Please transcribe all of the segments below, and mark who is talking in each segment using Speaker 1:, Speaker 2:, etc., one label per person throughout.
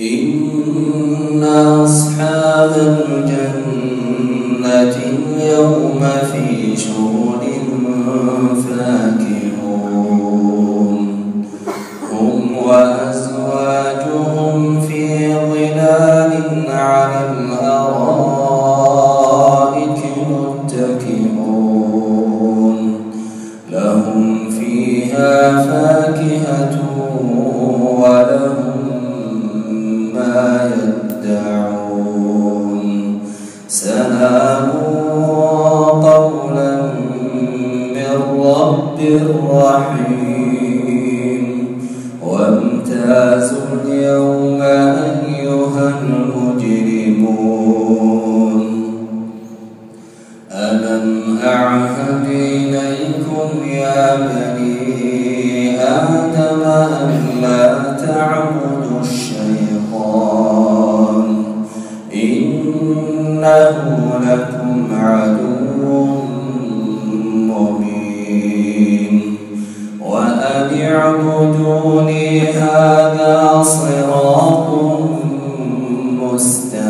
Speaker 1: إن أصحاب الجنة اليوم في شغل فاكهون. هم وأزواجهم في ظلال على الأرائك يدعون. سلام قولا من رب رحيم. وامتازوا اليوم أيها المجرمون. ألم أعهد إليكم يا بني إنه لكم عدو مبين. وأن اعبدوني هذا صراط مستقيم.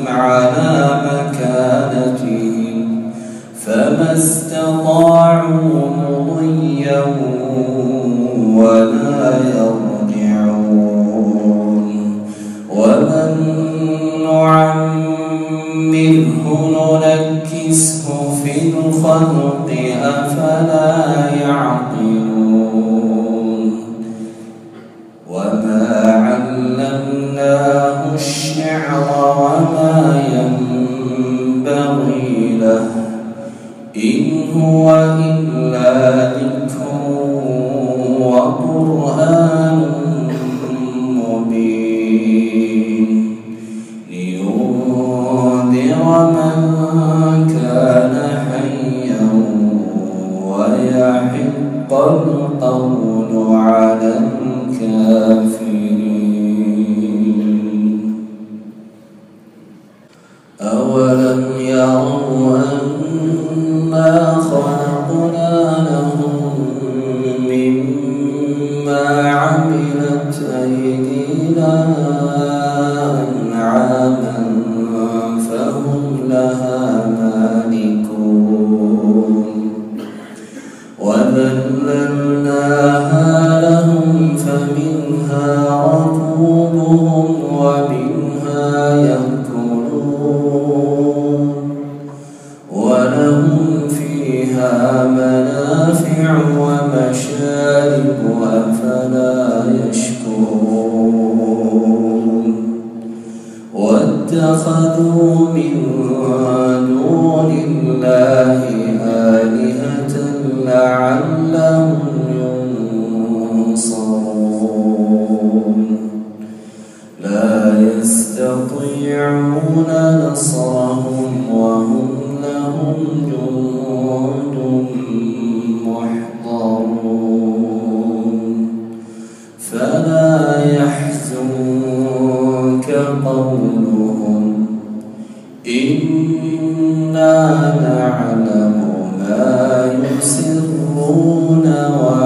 Speaker 1: لمسخناهم هو إلا ذكر وقرآن. مما عملت أيدينا أنعاما فهم لها مالكون. وذللناها واتخذوا من دون الله آلهة لعلهم ينصرون. لا يستطيعون نعلم ما يسرون وما